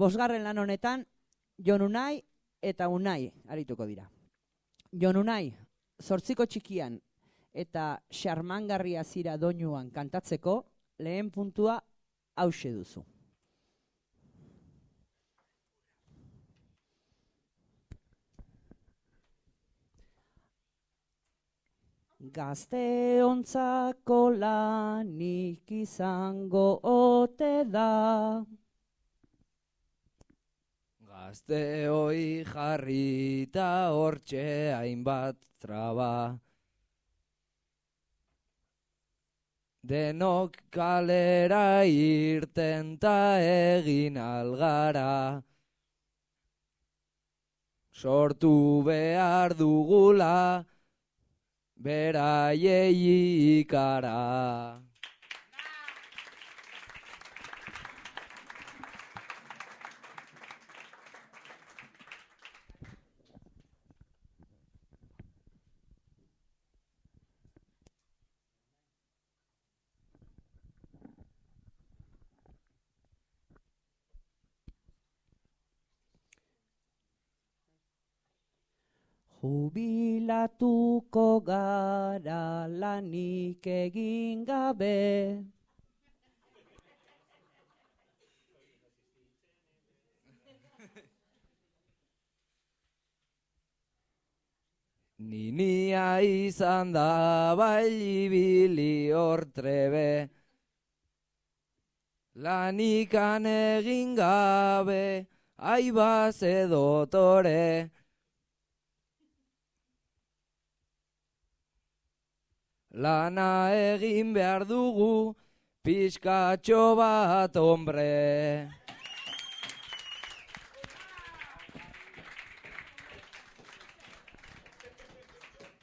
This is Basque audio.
bosgarren lan honetan, Jon Unai eta Unai arituko dira. Jon Unai, zortziko txikian eta xarmangarria zira doinuan kantatzeko, lehen puntua hause duzu. Gazte ontzako lanik izango ote da. Gazte hoi jarrita hortxe hainbat traba. Denok kalera irten ta egin algara. Sortu behar dugula, beraiei ikara. Jubilatuko gara lanik egin gabe. Ninia izan da bailibili hor trebe. Lanikan egin gabe, aibaz edotore. Lana egin behar dugu, pixkatxo bat hombre.